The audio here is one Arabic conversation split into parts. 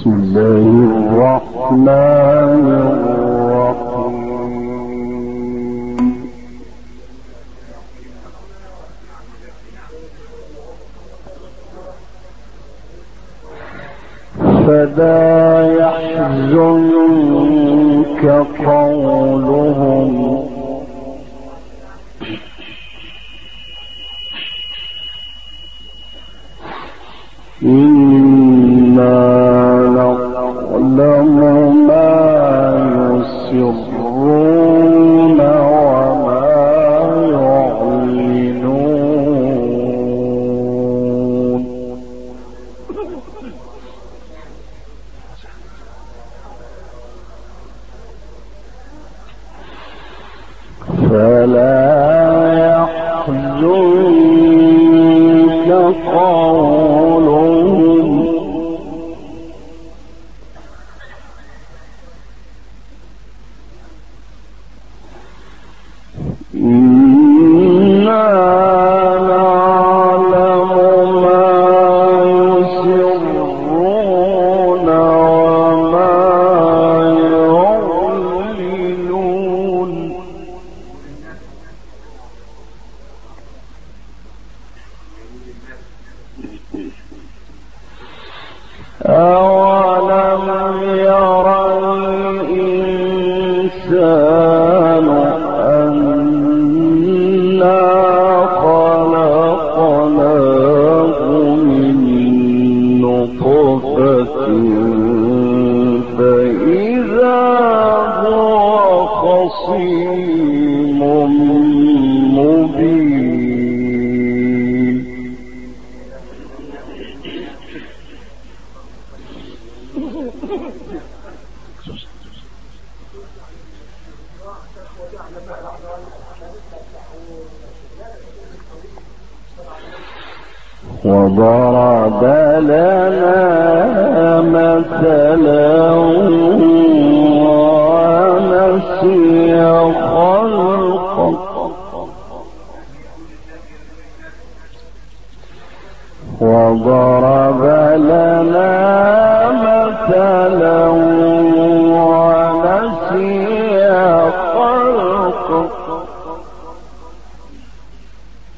بسم الله الرحمن الرحيم. فلا يحزنك قولهم. وضرب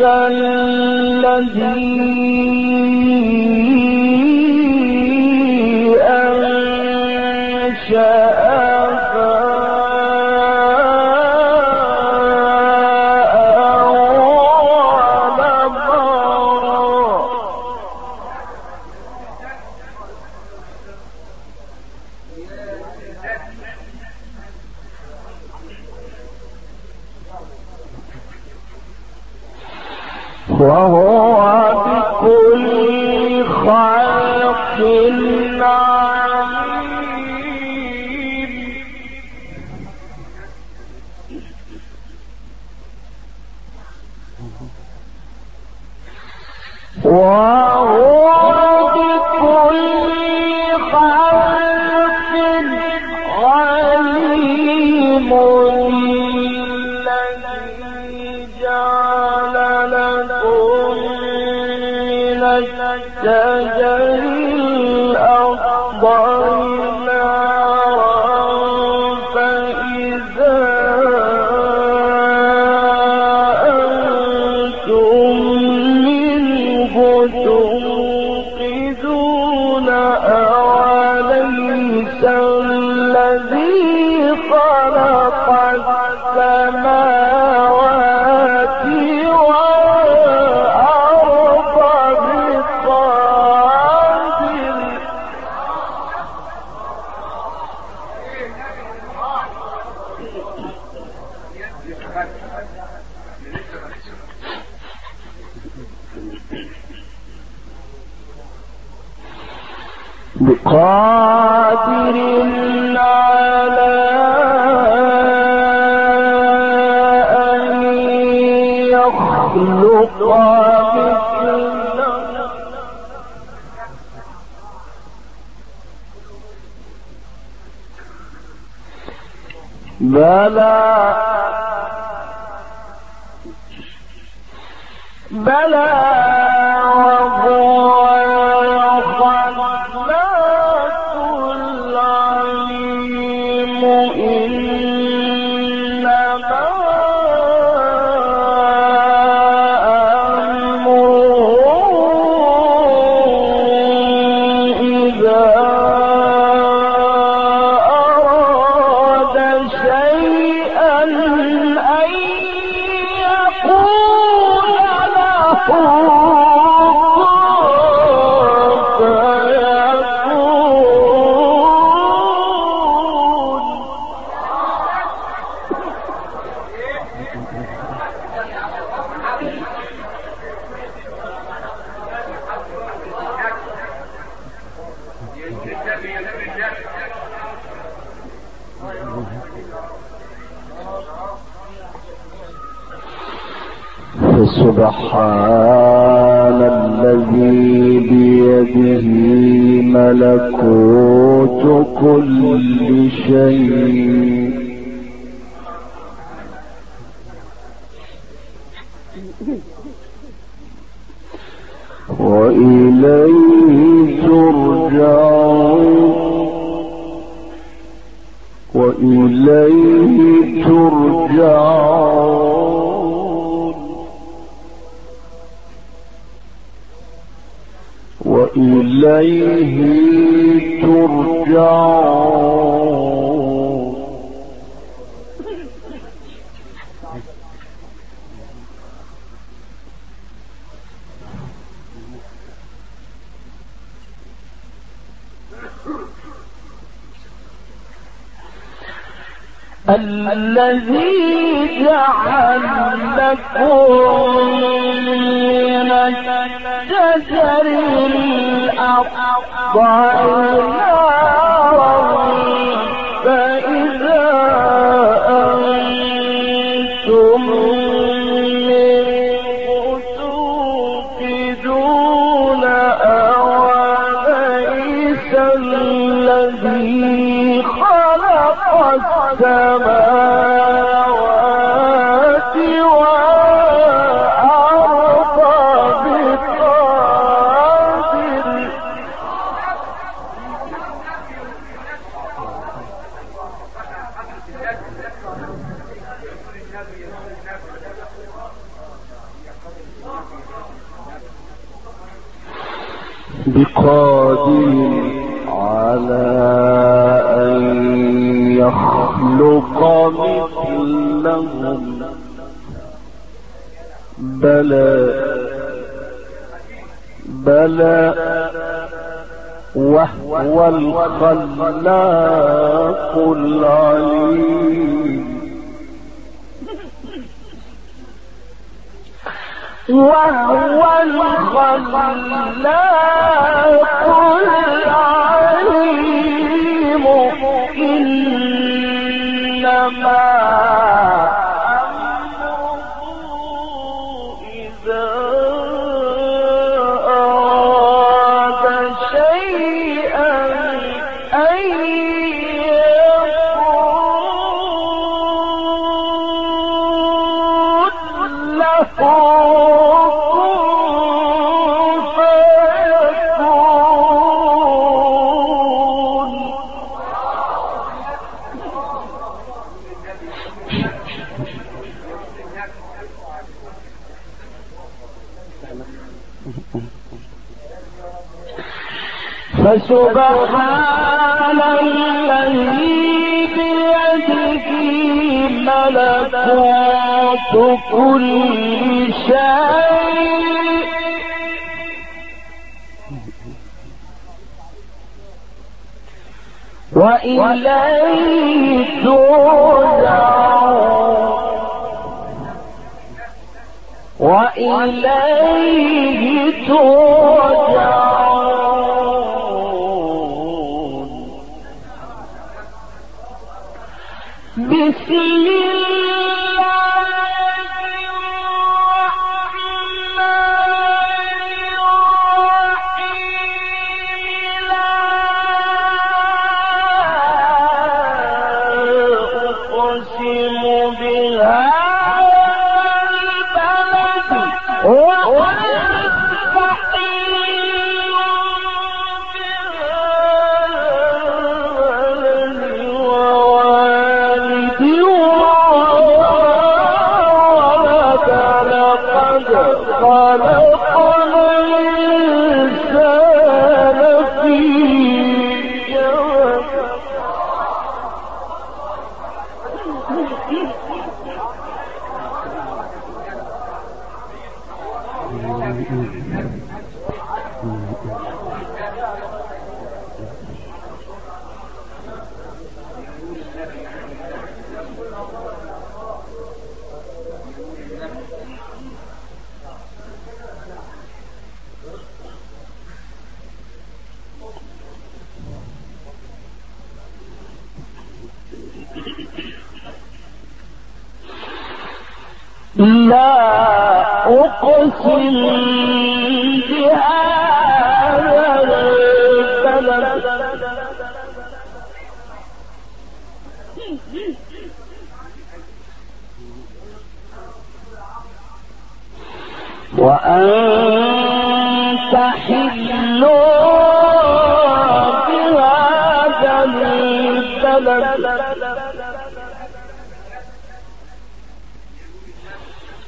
الذي بقادر على بلى بلى سبحان الذي بيده ملكوت كل شيء. الذي جعل لكم من الشجر الأخضر وهو الخلاق العليم. وهو الخلاق العليم. إنما فسبحان الذي بيده ملكوت كل شيء وإليه ترجعون وإليه ترجعون بسم الله لا أقسم بهذا البلد وأنت حل بهذا البلد ووالد لقد خلقنا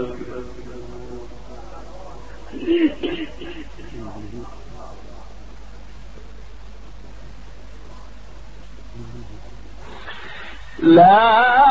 لا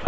نجعل له عينين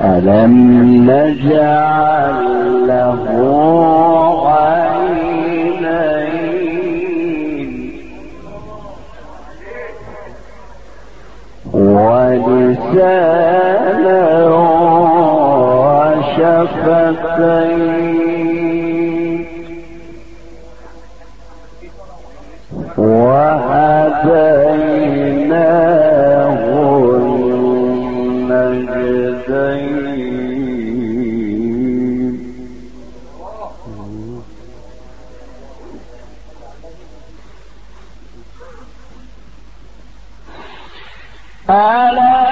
ألم نجعل له عينين ولسانا وشفتين وهديناه النجدين ألم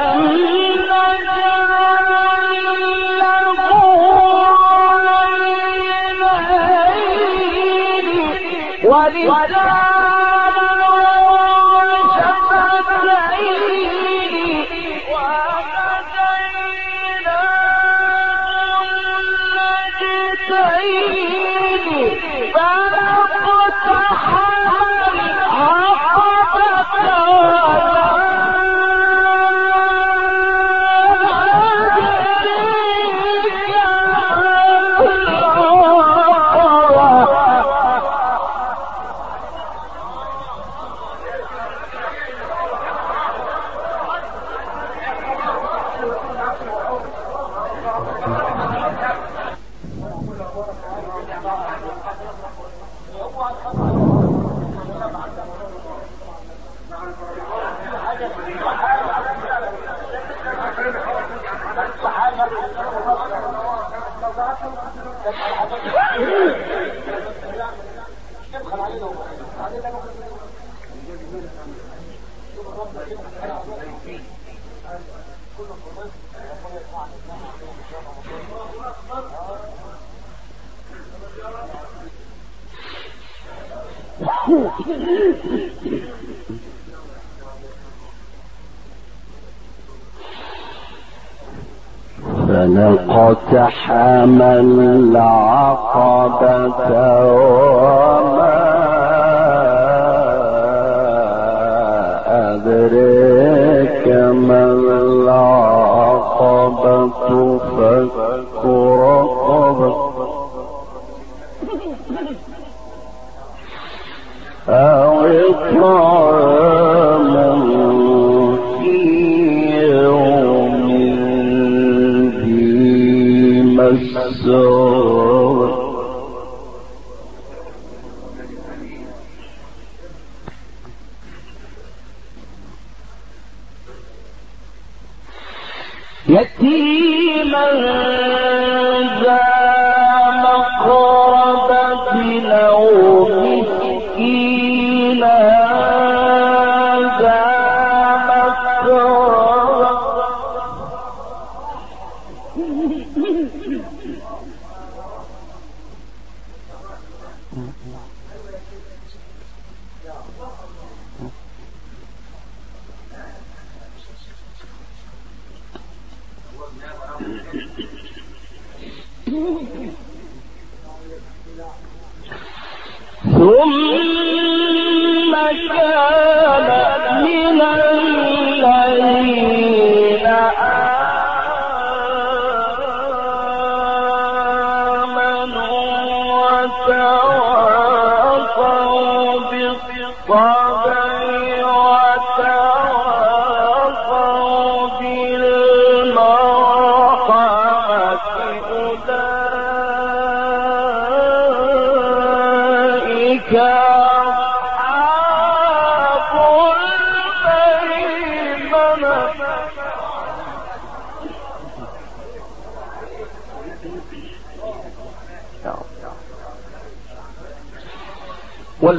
فلقتحم العقبة وما أدريك ما العقبة فك رقبة أو إطعام الله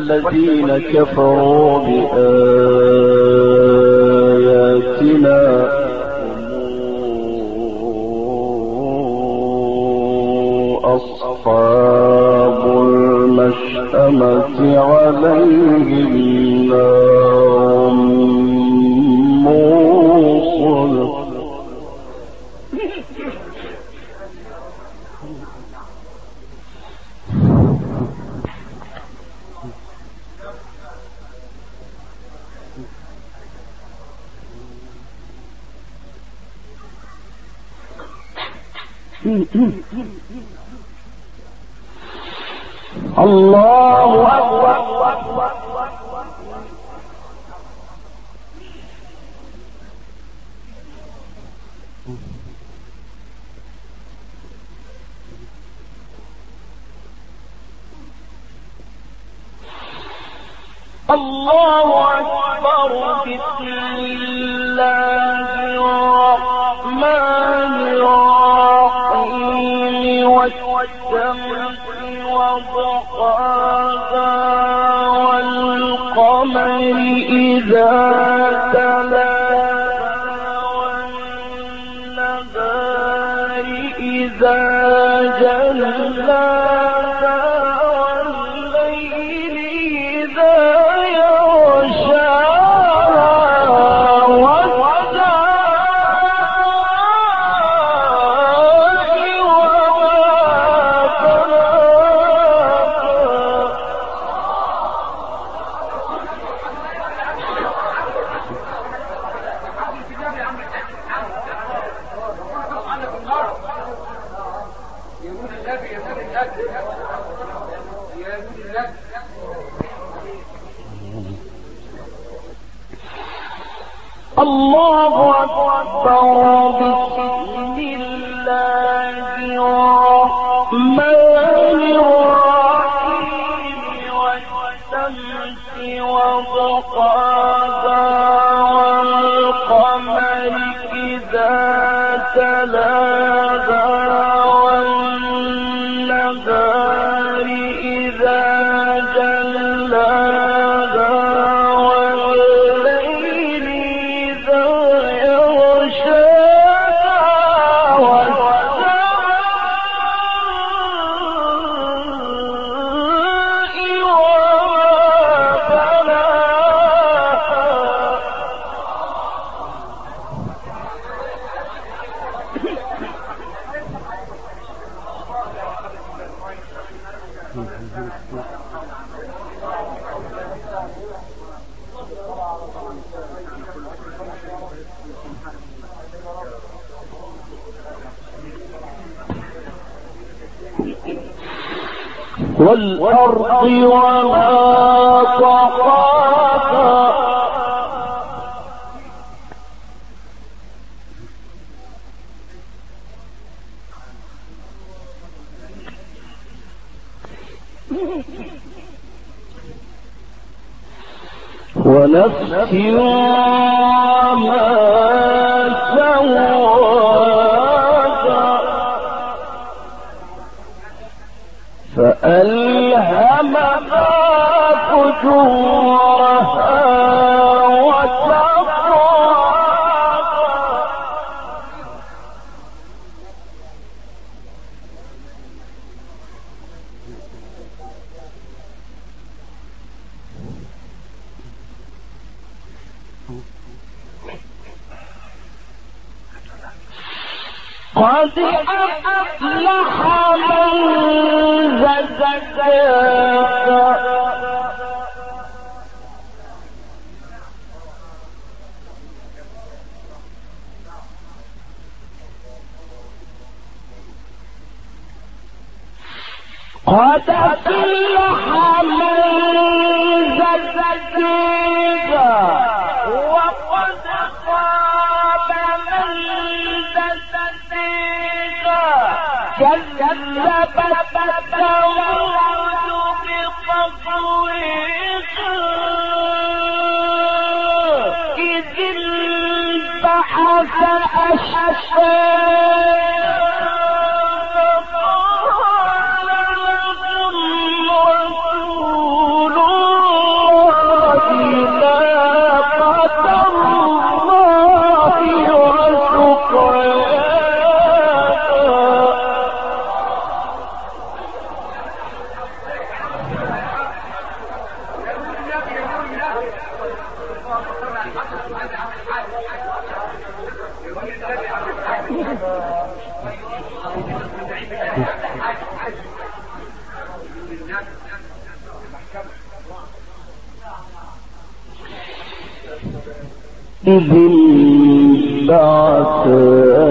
والذين كفروا بآياتنا أصحاب المشأمة عليهم. الله أكبر. والنهار إذا جلاها الله أكبر بسم الله الرحمن الرحيم والشمس وضحاها والأرض وما طحاها ونفس قد أفلح من زكاها Hashem. إذ انبعث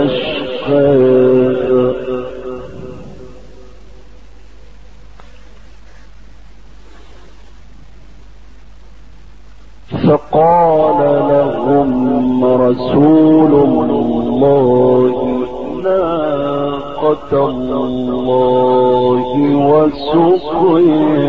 أشقاها فقال لهم رسول الله ناقة الله وسقياها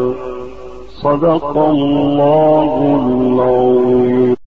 صدق الله العظيم.